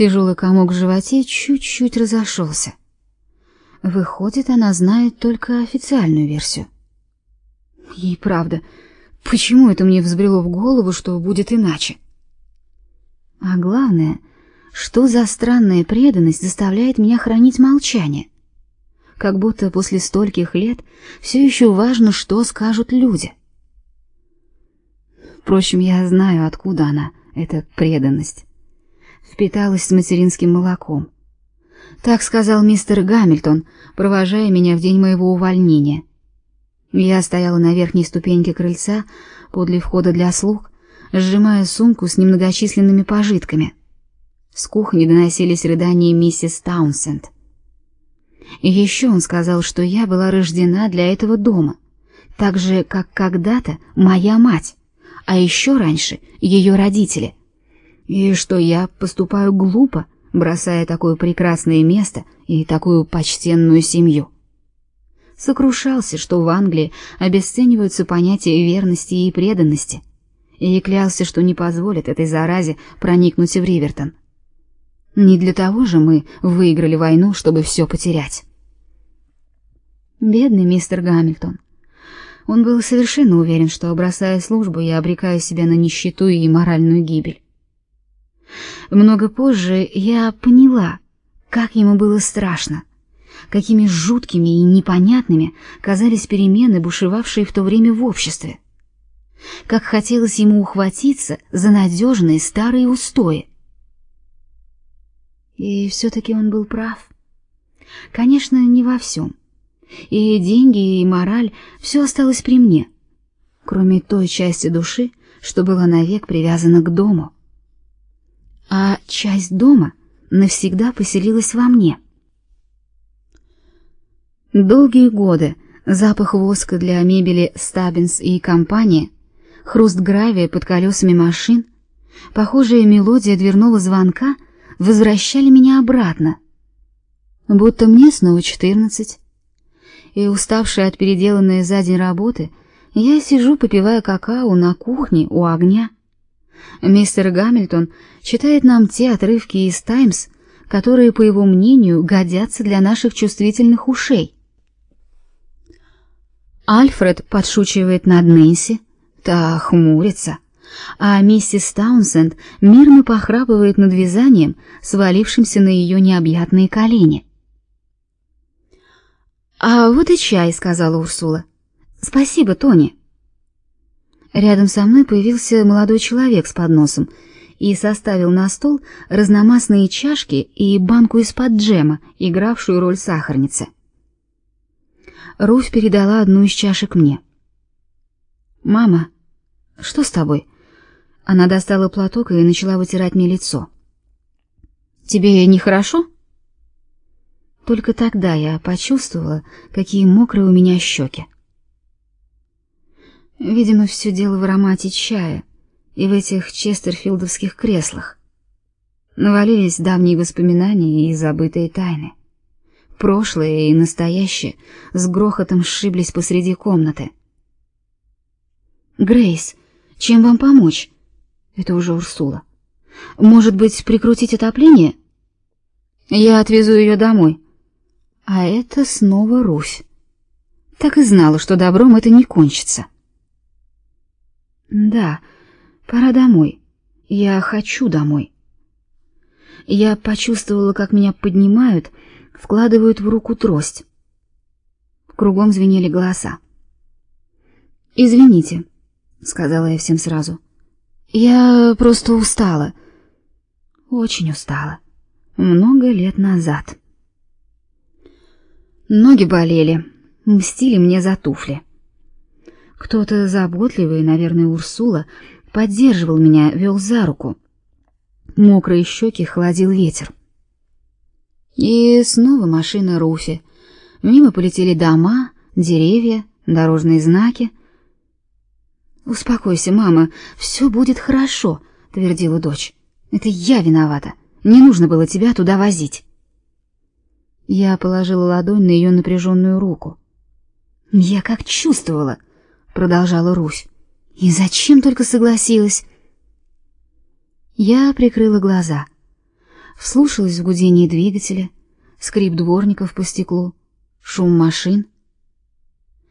Тяжелый комок в животе чуть-чуть разошелся. Выходит, она знает только официальную версию. И правда, почему это мне взбрело в голову, что будет иначе? А главное, что за странная преданность заставляет меня хранить молчание? Как будто после стольких лет все еще важно, что скажут люди. Впрочем, я знаю, откуда она, эта преданность. Впиталась с материнским молоком. Так сказал мистер Гамильтон, провожая меня в день моего увольнения. Я стояла на верхней ступеньке крыльца подле входа для слуг, сжимая сумку с немногочисленными пожитками. С кухни доносились рыдания миссис Таунсенд. Еще он сказал, что я была рождена для этого дома, так же, как когда-то моя мать, а еще раньше ее родители, и что я поступаю глупо, бросая такое прекрасное место и такую почтенную семью. Сокрушался, что в Англии обесцениваются понятия верности и преданности, и клялся, что не позволит этой заразе проникнуть в Ривертон. Не для того же мы выиграли войну, чтобы все потерять. Бедный мистер Гамильтон. Он был совершенно уверен, что, бросая службу, я обрекаю себя на нищету и моральную гибель. Много позже я поняла, как ему было страшно, какими жуткими и непонятными казались перемены, бушевавшие в то время в обществе. Как хотелось ему ухватиться за надежные старые устои. И все-таки он был прав. Конечно, не во всем. И деньги, и мораль — все осталось при мне, кроме той части души, что была навек привязана к дому а часть дома навсегда поселилась во мне. Долгие годы запах воска для мебели Стабинс и компания, хруст гравия под колесами машин, похожая мелодия дверного звонка возвращали меня обратно, будто мне снова четырнадцать. И уставшая от переделанной за день работы, я сижу, попивая какао на кухне у огня. Мистер Гамильтон читает нам те отрывки из Таймс, которые, по его мнению, годятся для наших чувствительных ушей. Альфред подшучивает над Нэнси, та хмурится, а миссис Таунсенд мирно похрапывает над вязанием, свалившимся на ее необъятные колени. «А вот и чай», — сказала Урсула. «Спасибо, Тони». Рядом со мной появился молодой человек с подносом и составил на стол разномастные чашки и банку из-под джема, игравшую роль сахарницы. Руфь передала одну из чашек мне. «Мама, что с тобой?» Она достала платок и начала вытирать мне лицо. «Тебе нехорошо?» Только тогда я почувствовала, какие мокрые у меня щеки. Видимо, все дело в аромате чая и в этих честерфилдовских креслах. Навалились давние воспоминания и забытые тайны. Прошлое и настоящее с грохотом сшиблись посреди комнаты. Грейс, чем вам помочь? Это уже Урсула. Может быть, прикрутить отопление? Я отвезу ее домой. А это снова Русь. Так и знала, что добром это не кончится. Да, пора домой. Я хочу домой. Я почувствовала, как меня поднимают, вкладывают в руку трость. Кругом звенели голоса. Извините, сказала я всем сразу. Я просто устала. Очень устала. Много лет назад. Ноги болели, мстили мне за туфли. Кто-то заботливый, наверное, Урсула, поддерживал меня, вел за руку. Мокрые щеки холодил ветер. И снова машина Руфи. Мимо полетели дома, деревья, дорожные знаки. «Успокойся, мама, все будет хорошо», — твердила дочь. «Это я виновата. Не нужно было тебя туда возить». Я положила ладонь на ее напряженную руку. Я как чувствовала — продолжала Русь. И зачем только согласилась? Я прикрыла глаза. Вслушалась в гудение двигателя, скрип дворников по стеклу, шум машин —